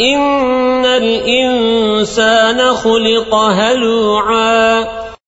إن الإنسان خلق هلوعا